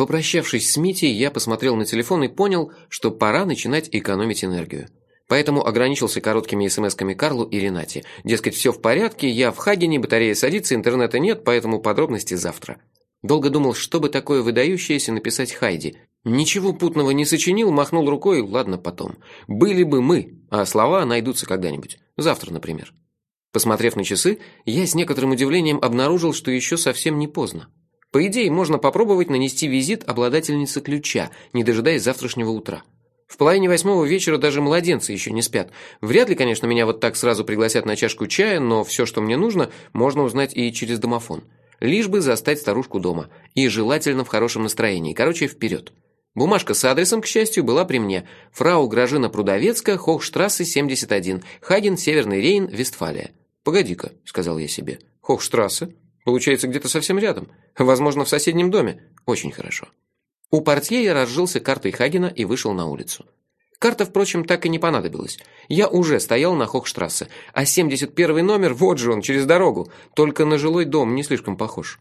Попрощавшись с Митей, я посмотрел на телефон и понял, что пора начинать экономить энергию. Поэтому ограничился короткими смс-ками Карлу и Ренате. Дескать, все в порядке, я в Хагене, батарея садится, интернета нет, поэтому подробности завтра. Долго думал, что бы такое выдающееся написать Хайди. Ничего путного не сочинил, махнул рукой, ладно, потом. Были бы мы, а слова найдутся когда-нибудь. Завтра, например. Посмотрев на часы, я с некоторым удивлением обнаружил, что еще совсем не поздно. По идее, можно попробовать нанести визит обладательнице ключа, не дожидаясь завтрашнего утра. В половине восьмого вечера даже младенцы еще не спят. Вряд ли, конечно, меня вот так сразу пригласят на чашку чая, но все, что мне нужно, можно узнать и через домофон. Лишь бы застать старушку дома. И желательно в хорошем настроении. Короче, вперед. Бумажка с адресом, к счастью, была при мне. Фрау Гражина Прудовецкая, Хохштрассе, 71, Хаген, Северный Рейн, Вестфалия. «Погоди-ка», — сказал я себе. «Хохштрассе? Получается, где-то совсем рядом. Возможно, в соседнем доме. Очень хорошо. У портье я разжился картой Хагена и вышел на улицу. Карта, впрочем, так и не понадобилась. Я уже стоял на Хохштрассе, а 71 номер, вот же он, через дорогу, только на жилой дом не слишком похож.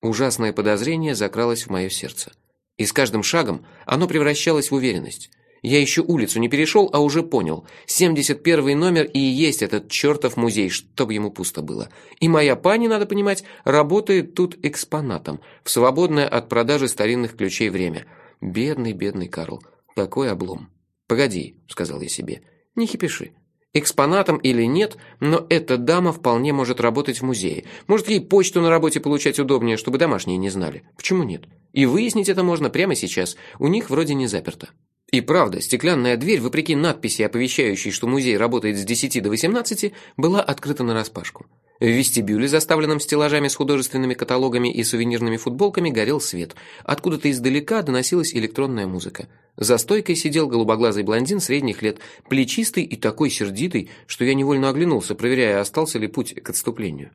Ужасное подозрение закралось в мое сердце. И с каждым шагом оно превращалось в уверенность. Я еще улицу не перешел, а уже понял. 71 номер и есть этот чертов музей, чтобы ему пусто было. И моя пани, надо понимать, работает тут экспонатом, в свободное от продажи старинных ключей время. Бедный, бедный Карл. Такой облом. «Погоди», — сказал я себе, — «не хипиши. Экспонатом или нет, но эта дама вполне может работать в музее. Может, ей почту на работе получать удобнее, чтобы домашние не знали. Почему нет? И выяснить это можно прямо сейчас. У них вроде не заперто. И правда, стеклянная дверь, вопреки надписи, оповещающей, что музей работает с 10 до 18, была открыта нараспашку. В вестибюле, заставленном стеллажами с художественными каталогами и сувенирными футболками, горел свет. Откуда-то издалека доносилась электронная музыка. За стойкой сидел голубоглазый блондин средних лет, плечистый и такой сердитый, что я невольно оглянулся, проверяя, остался ли путь к отступлению.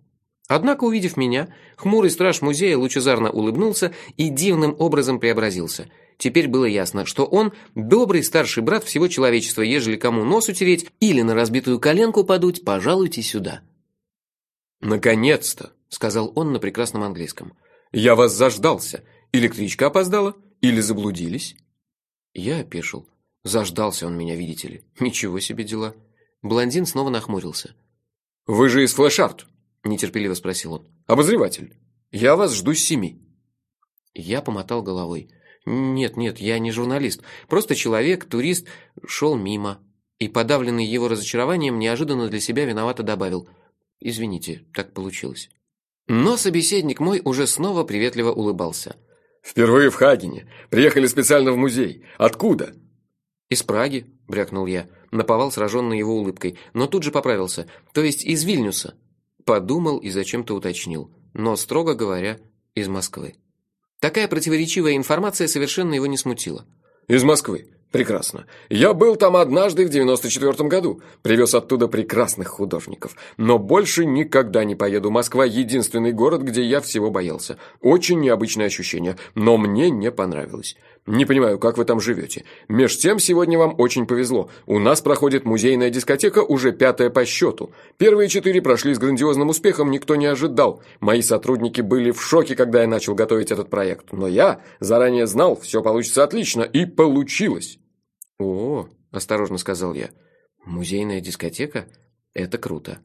Однако, увидев меня, хмурый страж музея лучезарно улыбнулся и дивным образом преобразился – Теперь было ясно, что он добрый старший брат всего человечества, ежели кому нос утереть или на разбитую коленку подуть, пожалуйте сюда. «Наконец-то!» — сказал он на прекрасном английском. «Я вас заждался. Электричка опоздала? Или заблудились?» Я опешил. Заждался он меня, видите ли. Ничего себе дела. Блондин снова нахмурился. «Вы же из Флэшарт?» — нетерпеливо спросил он. «Обозреватель. Я вас жду с семи». Я помотал головой. «Нет, нет, я не журналист. Просто человек, турист, шел мимо». И, подавленный его разочарованием, неожиданно для себя виновато добавил. «Извините, так получилось». Но собеседник мой уже снова приветливо улыбался. «Впервые в Хагене. Приехали специально в музей. Откуда?» «Из Праги», — брякнул я, наповал сраженный его улыбкой, но тут же поправился. «То есть из Вильнюса». Подумал и зачем-то уточнил. Но, строго говоря, из Москвы. Такая противоречивая информация совершенно его не смутила. «Из Москвы. Прекрасно. Я был там однажды в 94 году. Привез оттуда прекрасных художников. Но больше никогда не поеду. Москва – единственный город, где я всего боялся. Очень необычное ощущение. Но мне не понравилось. Не понимаю, как вы там живете. Меж тем, сегодня вам очень повезло. У нас проходит музейная дискотека, уже пятая по счету. Первые четыре прошли с грандиозным успехом, никто не ожидал. Мои сотрудники были в шоке, когда я начал готовить этот проект. Но я заранее знал, все получится отлично. И получилось. «О, — осторожно сказал я, — музейная дискотека? Это круто».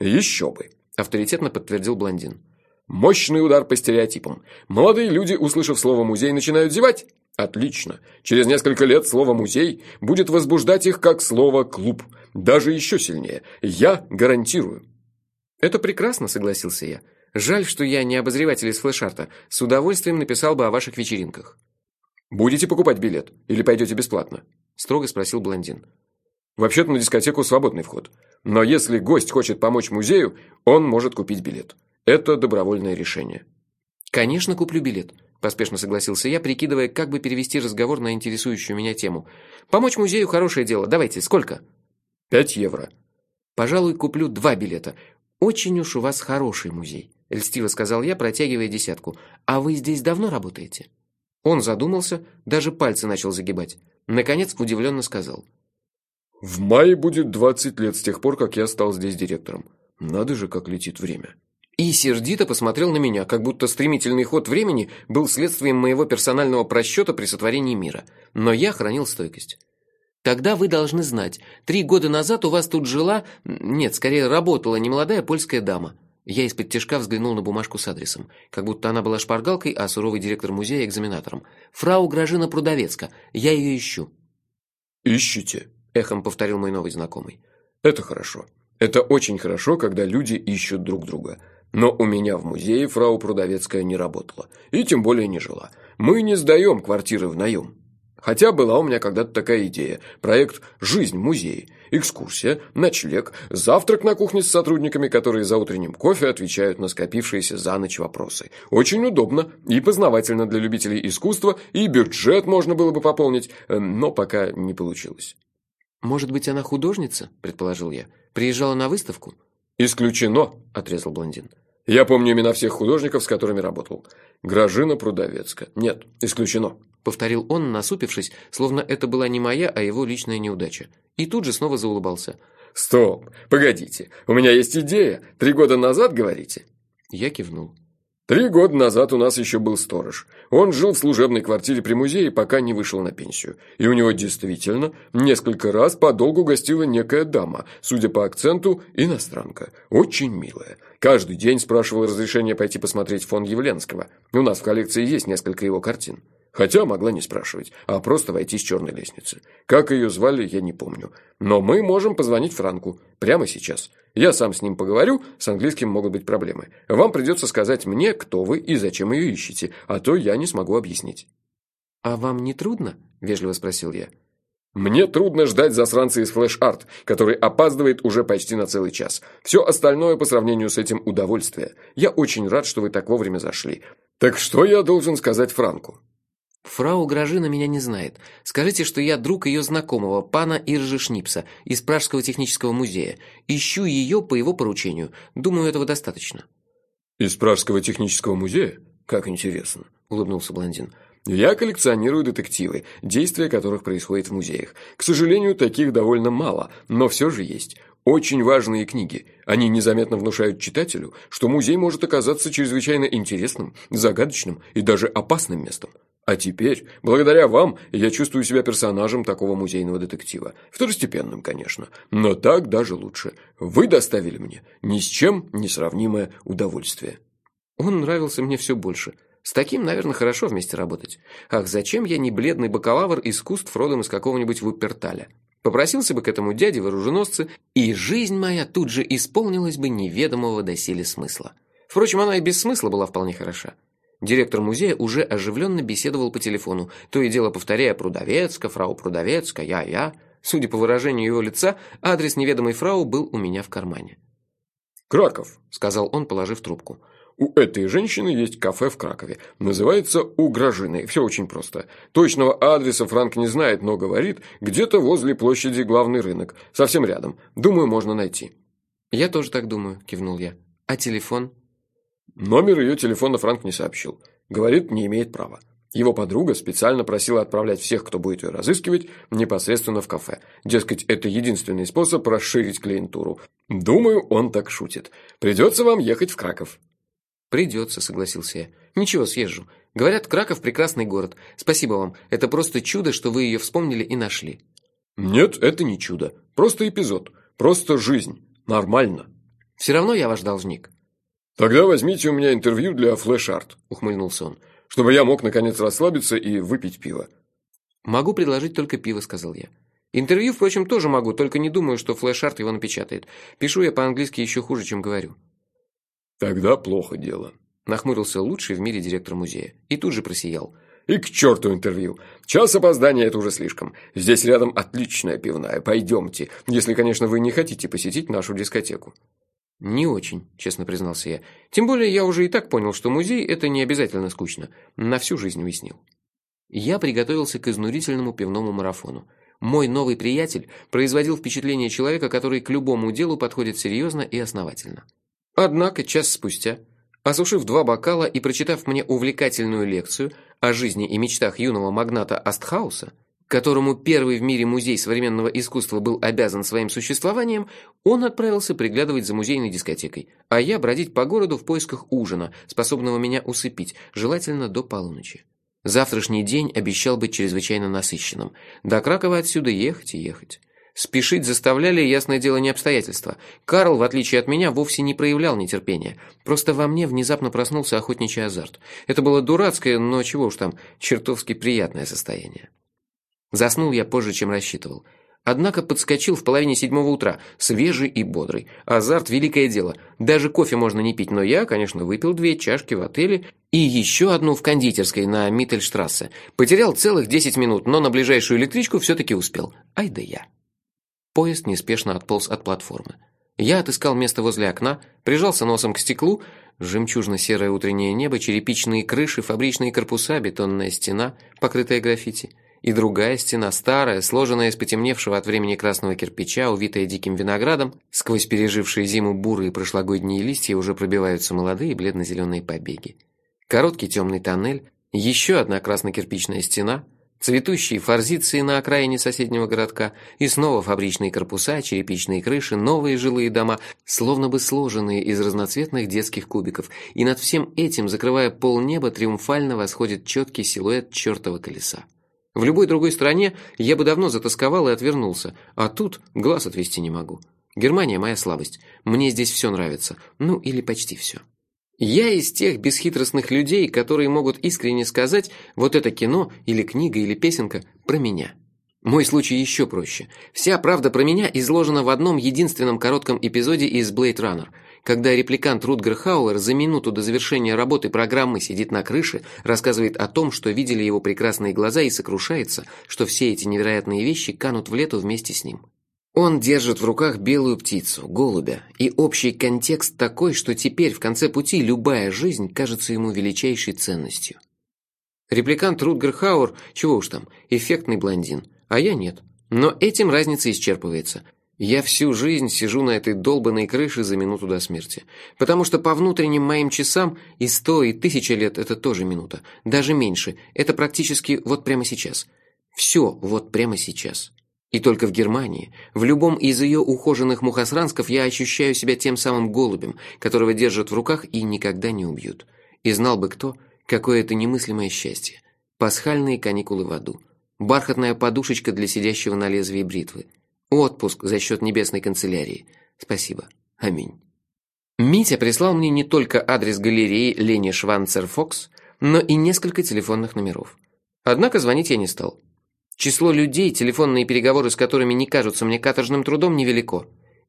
«Еще бы!» — авторитетно подтвердил блондин. «Мощный удар по стереотипам. Молодые люди, услышав слово «музей», начинают зевать. Отлично. Через несколько лет слово «музей» будет возбуждать их как слово «клуб». Даже еще сильнее. Я гарантирую». «Это прекрасно», — согласился я. «Жаль, что я не обозреватель из флешарта. С удовольствием написал бы о ваших вечеринках». «Будете покупать билет? Или пойдете бесплатно?» – строго спросил блондин. «Вообще-то на дискотеку свободный вход. Но если гость хочет помочь музею, он может купить билет. Это добровольное решение». «Конечно, куплю билет», – поспешно согласился я, прикидывая, как бы перевести разговор на интересующую меня тему. «Помочь музею – хорошее дело. Давайте, сколько?» «Пять евро». «Пожалуй, куплю два билета. Очень уж у вас хороший музей», – льстиво сказал я, протягивая десятку. «А вы здесь давно работаете?» Он задумался, даже пальцы начал загибать. Наконец удивленно сказал. «В мае будет двадцать лет с тех пор, как я стал здесь директором. Надо же, как летит время». И сердито посмотрел на меня, как будто стремительный ход времени был следствием моего персонального просчета при сотворении мира. Но я хранил стойкость. Тогда вы должны знать, три года назад у вас тут жила, нет, скорее работала немолодая польская дама. Я из-под тяжка взглянул на бумажку с адресом, как будто она была шпаргалкой, а суровый директор музея экзаменатором. Фрау Гражина Прудовецка. Я ее ищу. Ищите, эхом повторил мой новый знакомый. Это хорошо. Это очень хорошо, когда люди ищут друг друга. Но у меня в музее фрау Прудовецкая не работала. И тем более не жила. Мы не сдаем квартиры в наем. Хотя была у меня когда-то такая идея. Проект «Жизнь в музее». Экскурсия, ночлег, завтрак на кухне с сотрудниками, которые за утренним кофе отвечают на скопившиеся за ночь вопросы. Очень удобно и познавательно для любителей искусства, и бюджет можно было бы пополнить, э, но пока не получилось. «Может быть, она художница?» – предположил я. «Приезжала на выставку?» «Исключено», – отрезал блондин. Я помню имена всех художников, с которыми работал. Гражина Прудовецка. Нет, исключено. Повторил он, насупившись, словно это была не моя, а его личная неудача. И тут же снова заулыбался. Стоп, погодите, у меня есть идея. Три года назад, говорите? Я кивнул. Три года назад у нас еще был сторож. Он жил в служебной квартире при музее, пока не вышел на пенсию. И у него действительно несколько раз подолгу гостила некая дама, судя по акценту, иностранка. Очень милая. Каждый день спрашивал разрешение пойти посмотреть фон Явленского. У нас в коллекции есть несколько его картин. Хотя могла не спрашивать, а просто войти с черной лестницы. Как ее звали, я не помню. Но мы можем позвонить Франку. Прямо сейчас. Я сам с ним поговорю, с английским могут быть проблемы. Вам придется сказать мне, кто вы и зачем ее ищете, а то я не смогу объяснить». «А вам не трудно?» – вежливо спросил я. Мне трудно ждать засранца из флеш-арт, который опаздывает уже почти на целый час. Все остальное по сравнению с этим удовольствие. Я очень рад, что вы так вовремя зашли. Так что я должен сказать Франку? Фрау Гражина меня не знает. Скажите, что я друг ее знакомого, пана Иржи Шнипса, из Пражского технического музея. Ищу ее по его поручению. Думаю, этого достаточно». «Из Пражского технического музея? Как интересно», – улыбнулся блондин. «Я коллекционирую детективы, действия которых происходят в музеях. К сожалению, таких довольно мало, но все же есть. Очень важные книги. Они незаметно внушают читателю, что музей может оказаться чрезвычайно интересным, загадочным и даже опасным местом. А теперь, благодаря вам, я чувствую себя персонажем такого музейного детектива. Второстепенным, конечно, но так даже лучше. Вы доставили мне ни с чем не сравнимое удовольствие. Он нравился мне все больше. С таким, наверное, хорошо вместе работать. Ах, зачем я не бледный бакалавр искусств родом из какого-нибудь Вуперталя? Попросился бы к этому дяде в и жизнь моя тут же исполнилась бы неведомого доселе смысла. Впрочем, она и без смысла была вполне хороша. Директор музея уже оживленно беседовал по телефону, то и дело повторяя «Прудовецка», «Фрау Прудовецка», «Я-я». Судя по выражению его лица, адрес неведомой фрау был у меня в кармане. «Краков», — сказал он, положив трубку. «У этой женщины есть кафе в Кракове. Называется «У Гражины». Все очень просто. Точного адреса Франк не знает, но говорит, где-то возле площади главный рынок. Совсем рядом. Думаю, можно найти». «Я тоже так думаю», — кивнул я. «А телефон?» Номер ее телефона Франк не сообщил. Говорит, не имеет права. Его подруга специально просила отправлять всех, кто будет ее разыскивать, непосредственно в кафе. Дескать, это единственный способ расширить клиентуру. Думаю, он так шутит. Придется вам ехать в Краков. Придется, согласился я. Ничего, съезжу. Говорят, Краков прекрасный город. Спасибо вам. Это просто чудо, что вы ее вспомнили и нашли. Нет, это не чудо. Просто эпизод. Просто жизнь. Нормально. Все равно я ваш должник. «Тогда возьмите у меня интервью для флеш-арт», – ухмыльнулся он, «чтобы я мог, наконец, расслабиться и выпить пиво». «Могу предложить только пиво», – сказал я. «Интервью, впрочем, тоже могу, только не думаю, что флеш-арт его напечатает. Пишу я по-английски еще хуже, чем говорю». «Тогда плохо дело», – нахмурился лучший в мире директор музея. И тут же просиял. «И к черту интервью! Час опоздания – это уже слишком. Здесь рядом отличная пивная. Пойдемте, если, конечно, вы не хотите посетить нашу дискотеку». «Не очень», – честно признался я. «Тем более я уже и так понял, что музей – это не обязательно скучно. На всю жизнь уяснил». Я приготовился к изнурительному пивному марафону. Мой новый приятель производил впечатление человека, который к любому делу подходит серьезно и основательно. Однако час спустя, осушив два бокала и прочитав мне увлекательную лекцию о жизни и мечтах юного магната Астхауса, которому первый в мире музей современного искусства был обязан своим существованием, он отправился приглядывать за музейной дискотекой, а я бродить по городу в поисках ужина, способного меня усыпить, желательно до полуночи. Завтрашний день обещал быть чрезвычайно насыщенным. До Кракова отсюда ехать и ехать. Спешить заставляли, ясное дело, не обстоятельства. Карл, в отличие от меня, вовсе не проявлял нетерпения. Просто во мне внезапно проснулся охотничий азарт. Это было дурацкое, но чего уж там, чертовски приятное состояние. Заснул я позже, чем рассчитывал. Однако подскочил в половине седьмого утра, свежий и бодрый. Азарт – великое дело. Даже кофе можно не пить, но я, конечно, выпил две чашки в отеле и еще одну в кондитерской на Миттельштрассе. Потерял целых десять минут, но на ближайшую электричку все-таки успел. Ай да я. Поезд неспешно отполз от платформы. Я отыскал место возле окна, прижался носом к стеклу, жемчужно-серое утреннее небо, черепичные крыши, фабричные корпуса, бетонная стена, покрытая граффити – и другая стена старая, сложенная из потемневшего от времени красного кирпича, увитая диким виноградом, сквозь пережившие зиму бурые прошлогодние листья уже пробиваются молодые бледно-зеленые побеги. Короткий темный тоннель, еще одна красно-кирпичная стена, цветущие форзиции на окраине соседнего городка и снова фабричные корпуса, черепичные крыши, новые жилые дома, словно бы сложенные из разноцветных детских кубиков, и над всем этим, закрывая полнеба, триумфально восходит четкий силуэт чертова колеса. В любой другой стране я бы давно затасковал и отвернулся, а тут глаз отвести не могу. Германия моя слабость. Мне здесь все нравится. Ну, или почти все. Я из тех бесхитростных людей, которые могут искренне сказать, вот это кино, или книга, или песенка про меня. Мой случай еще проще. Вся правда про меня изложена в одном единственном коротком эпизоде из Blade Runner – когда репликант Рутгер Хауэр за минуту до завершения работы программы сидит на крыше, рассказывает о том, что видели его прекрасные глаза и сокрушается, что все эти невероятные вещи канут в лету вместе с ним. Он держит в руках белую птицу, голубя, и общий контекст такой, что теперь в конце пути любая жизнь кажется ему величайшей ценностью. Репликант Рутгер Хауэр, чего уж там, эффектный блондин, а я нет. Но этим разница исчерпывается. Я всю жизнь сижу на этой долбанной крыше за минуту до смерти. Потому что по внутренним моим часам и сто, и тысяча лет – это тоже минута. Даже меньше. Это практически вот прямо сейчас. Все вот прямо сейчас. И только в Германии, в любом из ее ухоженных мухосрансков я ощущаю себя тем самым голубем, которого держат в руках и никогда не убьют. И знал бы кто, какое это немыслимое счастье. Пасхальные каникулы в аду. Бархатная подушечка для сидящего на лезвии бритвы – Отпуск за счет небесной канцелярии. Спасибо. Аминь. Митя прислал мне не только адрес галереи Лени Шванцер Фокс, но и несколько телефонных номеров. Однако звонить я не стал. Число людей, телефонные переговоры с которыми не кажутся мне каторжным трудом, невелико.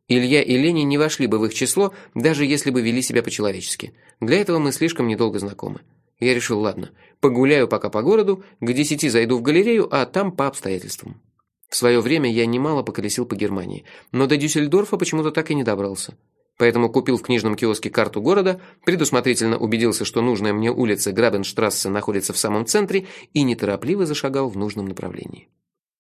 Илья и Лени не вошли бы в их число, даже если бы вели себя по-человечески. Для этого мы слишком недолго знакомы. Я решил, ладно, погуляю пока по городу, к десяти зайду в галерею, а там по обстоятельствам. В свое время я немало поколесил по Германии, но до Дюссельдорфа почему-то так и не добрался. Поэтому купил в книжном киоске карту города, предусмотрительно убедился, что нужная мне улица Грабенштрассе находится в самом центре и неторопливо зашагал в нужном направлении.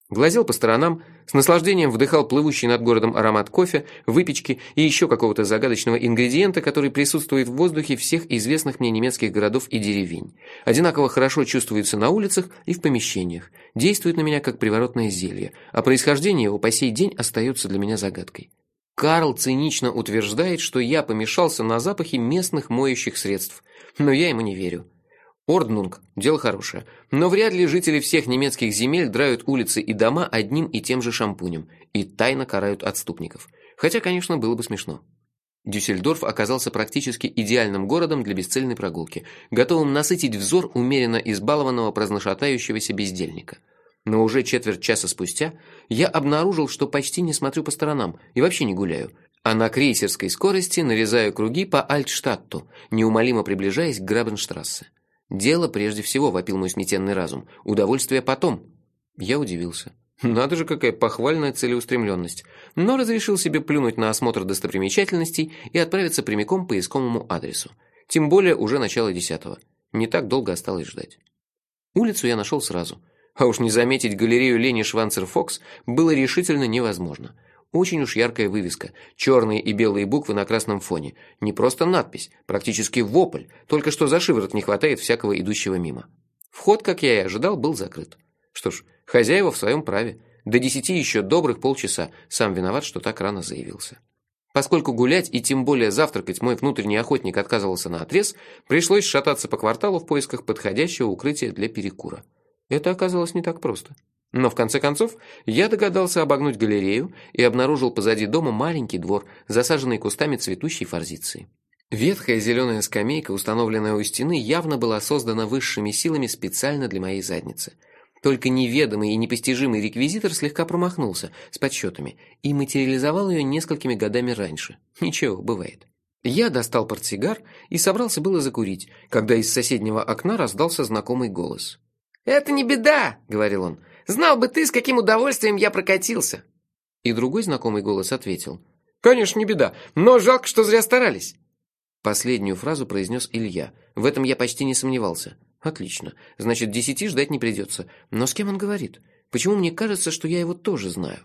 Глазел по сторонам, с наслаждением вдыхал плывущий над городом аромат кофе, выпечки и еще какого-то загадочного ингредиента, который присутствует в воздухе всех известных мне немецких городов и деревень. Одинаково хорошо чувствуется на улицах и в помещениях, действует на меня как приворотное зелье, а происхождение его по сей день остается для меня загадкой. Карл цинично утверждает, что я помешался на запахе местных моющих средств, но я ему не верю. Орднунг – дело хорошее, но вряд ли жители всех немецких земель драют улицы и дома одним и тем же шампунем и тайно карают отступников. Хотя, конечно, было бы смешно. Дюссельдорф оказался практически идеальным городом для бесцельной прогулки, готовым насытить взор умеренно избалованного праздношатающегося бездельника. Но уже четверть часа спустя я обнаружил, что почти не смотрю по сторонам и вообще не гуляю, а на крейсерской скорости нарезаю круги по Альтштадту, неумолимо приближаясь к Грабенштрассе. Дело прежде всего, вопил мой сметенный разум. Удовольствие потом. Я удивился. Надо же, какая похвальная целеустремленность. Но разрешил себе плюнуть на осмотр достопримечательностей и отправиться прямиком по искомому адресу. Тем более уже начало десятого. Не так долго осталось ждать. Улицу я нашел сразу. А уж не заметить галерею Лени Шванцер-Фокс было решительно невозможно. Очень уж яркая вывеска, черные и белые буквы на красном фоне. Не просто надпись, практически вопль, только что за шиворот не хватает всякого идущего мимо. Вход, как я и ожидал, был закрыт. Что ж, Хозяева в своем праве. До десяти еще добрых полчаса. Сам виноват, что так рано заявился. Поскольку гулять и тем более завтракать мой внутренний охотник отказывался на отрез, пришлось шататься по кварталу в поисках подходящего укрытия для перекура. Это оказалось не так просто. Но в конце концов я догадался обогнуть галерею и обнаружил позади дома маленький двор, засаженный кустами цветущей форзиции. Ветхая зеленая скамейка, установленная у стены, явно была создана высшими силами специально для моей задницы. Только неведомый и непостижимый реквизитор слегка промахнулся с подсчетами и материализовал ее несколькими годами раньше. Ничего, бывает. Я достал портсигар и собрался было закурить, когда из соседнего окна раздался знакомый голос. «Это не беда», — говорил он. «Знал бы ты, с каким удовольствием я прокатился». И другой знакомый голос ответил. «Конечно, не беда, но жалко, что зря старались». Последнюю фразу произнес Илья. В этом я почти не сомневался. Отлично. Значит, десяти ждать не придется. Но с кем он говорит? Почему мне кажется, что я его тоже знаю?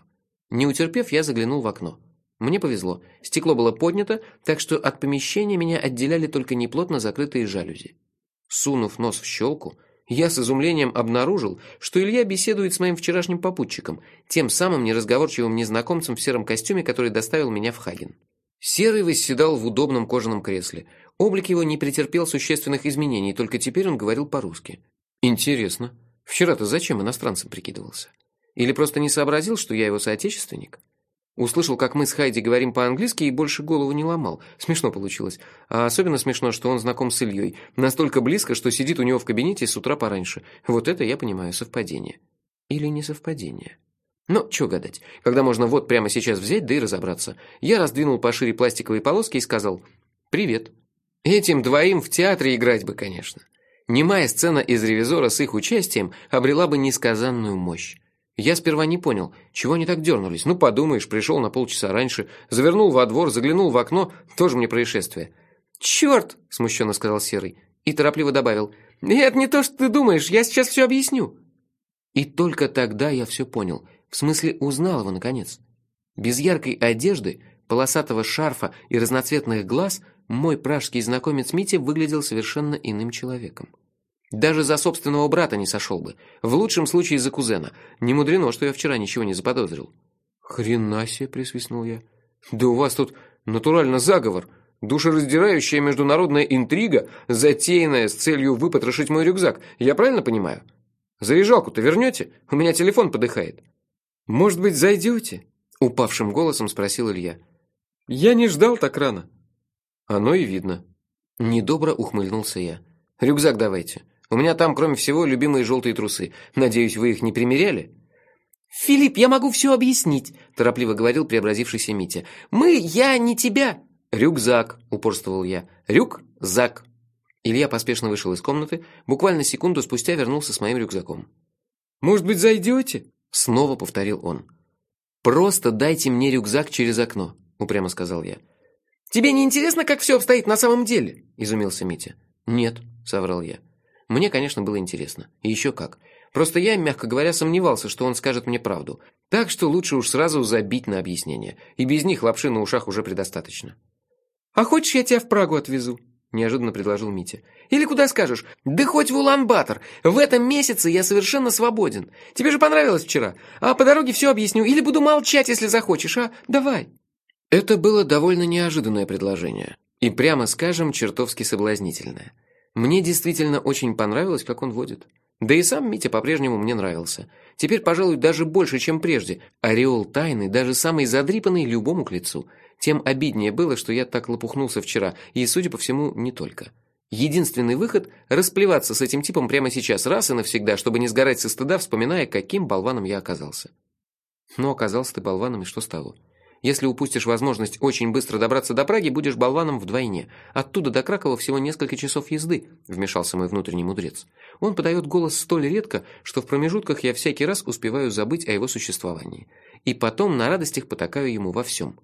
Не утерпев, я заглянул в окно. Мне повезло. Стекло было поднято, так что от помещения меня отделяли только неплотно закрытые жалюзи. Сунув нос в щелку, я с изумлением обнаружил, что Илья беседует с моим вчерашним попутчиком, тем самым неразговорчивым незнакомцем в сером костюме, который доставил меня в Хаген. Серый восседал в удобном кожаном кресле. Облик его не претерпел существенных изменений, только теперь он говорил по-русски. Интересно, вчера-то зачем иностранцем прикидывался? Или просто не сообразил, что я его соотечественник? Услышал, как мы с Хайди говорим по-английски и больше голову не ломал. Смешно получилось. А особенно смешно, что он знаком с Ильей. Настолько близко, что сидит у него в кабинете с утра пораньше. Вот это, я понимаю, совпадение. Или не совпадение. Но чё гадать, когда можно вот прямо сейчас взять, да и разобраться. Я раздвинул пошире пластиковые полоски и сказал «Привет». Этим двоим в театре играть бы, конечно. Немая сцена из «Ревизора» с их участием обрела бы несказанную мощь. Я сперва не понял, чего они так дернулись. Ну, подумаешь, пришел на полчаса раньше, завернул во двор, заглянул в окно, тоже мне происшествие. «Черт!» – смущенно сказал Серый. И торопливо добавил. «Это не то, что ты думаешь, я сейчас все объясню». И только тогда я все понял – в смысле, узнал его, наконец. Без яркой одежды, полосатого шарфа и разноцветных глаз мой пражский знакомец Митя выглядел совершенно иным человеком. Даже за собственного брата не сошел бы. В лучшем случае за кузена. Не мудрено, что я вчера ничего не заподозрил. «Хрена себе!» – присвистнул я. «Да у вас тут натурально заговор!» Душераздирающая международная интрига, затеянная с целью выпотрошить мой рюкзак. Я правильно понимаю? Заряжалку-то вернете? У меня телефон подыхает. «Может быть, зайдете?» – упавшим голосом спросил Илья. «Я не ждал так рано». «Оно и видно». Недобро ухмыльнулся я. «Рюкзак давайте. У меня там, кроме всего, любимые желтые трусы. Надеюсь, вы их не примеряли?» «Филипп, я могу все объяснить», – торопливо говорил преобразившийся Митя. «Мы, я, не тебя». «Рюкзак», – упорствовал я. «Рюкзак». Илья поспешно вышел из комнаты, буквально секунду спустя вернулся с моим рюкзаком. «Может быть, зайдете?» Снова повторил он. «Просто дайте мне рюкзак через окно», — упрямо сказал я. «Тебе не интересно, как все обстоит на самом деле?» — изумился Митя. «Нет», — соврал я. Мне, конечно, было интересно. И еще как. Просто я, мягко говоря, сомневался, что он скажет мне правду. Так что лучше уж сразу забить на объяснение. И без них лапши на ушах уже предостаточно. «А хочешь, я тебя в Прагу отвезу?» неожиданно предложил Митя. «Или куда скажешь? Да хоть в Улан-Батор. В этом месяце я совершенно свободен. Тебе же понравилось вчера. А по дороге все объясню. Или буду молчать, если захочешь, а? Давай». Это было довольно неожиданное предложение. И, прямо скажем, чертовски соблазнительное. Мне действительно очень понравилось, как он водит. Да и сам Митя по-прежнему мне нравился. Теперь, пожалуй, даже больше, чем прежде. Ореол тайны, даже самый задрипанный, любому к лицу – тем обиднее было, что я так лопухнулся вчера, и, судя по всему, не только. Единственный выход – расплеваться с этим типом прямо сейчас, раз и навсегда, чтобы не сгорать со стыда, вспоминая, каким болваном я оказался. Но оказался ты болваном, и что стало? Если упустишь возможность очень быстро добраться до Праги, будешь болваном вдвойне. Оттуда до Кракова всего несколько часов езды, вмешался мой внутренний мудрец. Он подает голос столь редко, что в промежутках я всякий раз успеваю забыть о его существовании. И потом на радостях потакаю ему во всем.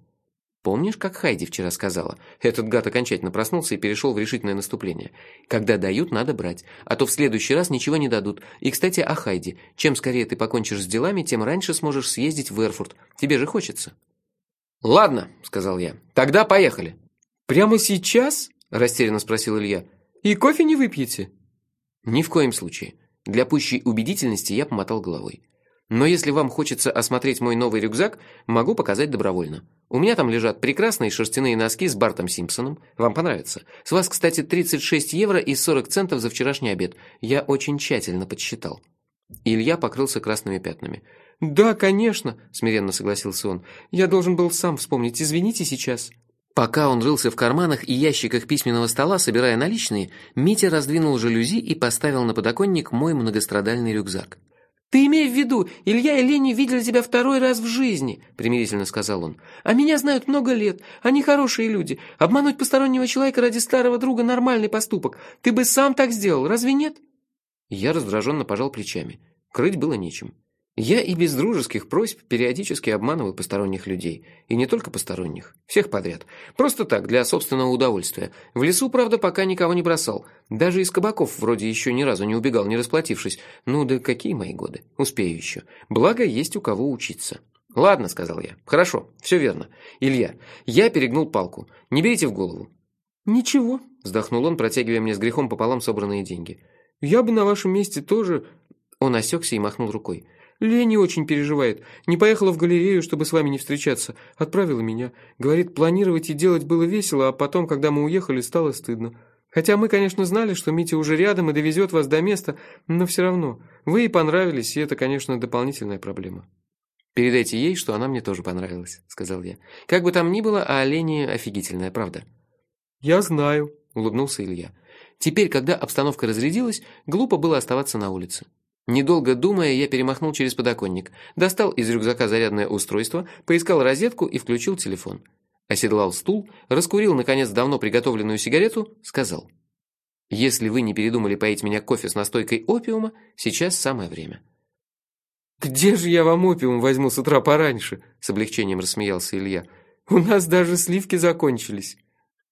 Помнишь, как Хайди вчера сказала? Этот гад окончательно проснулся и перешел в решительное наступление. Когда дают, надо брать, а то в следующий раз ничего не дадут. И, кстати, о Хайди. Чем скорее ты покончишь с делами, тем раньше сможешь съездить в Эрфурт. Тебе же хочется. «Ладно», — сказал я, — «тогда поехали». «Прямо сейчас?» — растерянно спросил Илья. «И кофе не выпьете?» «Ни в коем случае». Для пущей убедительности я помотал головой. Но если вам хочется осмотреть мой новый рюкзак, могу показать добровольно. У меня там лежат прекрасные шерстяные носки с Бартом Симпсоном. Вам понравится. С вас, кстати, 36 евро и 40 центов за вчерашний обед. Я очень тщательно подсчитал. Илья покрылся красными пятнами. «Да, конечно», – смиренно согласился он. «Я должен был сам вспомнить. Извините сейчас». Пока он рылся в карманах и ящиках письменного стола, собирая наличные, Митя раздвинул жалюзи и поставил на подоконник мой многострадальный рюкзак. «Ты имей в виду, Илья и Лени видели тебя второй раз в жизни», — примирительно сказал он. «А меня знают много лет. Они хорошие люди. Обмануть постороннего человека ради старого друга — нормальный поступок. Ты бы сам так сделал, разве нет?» Я раздраженно пожал плечами. Крыть было нечем. Я и без дружеских просьб периодически обманываю посторонних людей. И не только посторонних. Всех подряд. Просто так, для собственного удовольствия. В лесу, правда, пока никого не бросал. Даже из кабаков вроде еще ни разу не убегал, не расплатившись. Ну да какие мои годы? Успею еще. Благо, есть у кого учиться. «Ладно», — сказал я. «Хорошо, все верно. Илья, я перегнул палку. Не берите в голову». «Ничего», — вздохнул он, протягивая мне с грехом пополам собранные деньги. «Я бы на вашем месте тоже...» Он осекся и махнул рукой. Лени очень переживает. Не поехала в галерею, чтобы с вами не встречаться. Отправила меня. Говорит, планировать и делать было весело, а потом, когда мы уехали, стало стыдно. Хотя мы, конечно, знали, что Митя уже рядом и довезет вас до места, но все равно. Вы ей понравились, и это, конечно, дополнительная проблема. «Передайте ей, что она мне тоже понравилась», — сказал я. «Как бы там ни было, а Лене офигительная, правда». «Я знаю», — улыбнулся Илья. Теперь, когда обстановка разрядилась, глупо было оставаться на улице. Недолго думая, я перемахнул через подоконник, достал из рюкзака зарядное устройство, поискал розетку и включил телефон. Оседлал стул, раскурил, наконец, давно приготовленную сигарету, сказал. «Если вы не передумали поить меня кофе с настойкой опиума, сейчас самое время». «Где же я вам опиум возьму с утра пораньше?» С облегчением рассмеялся Илья. «У нас даже сливки закончились».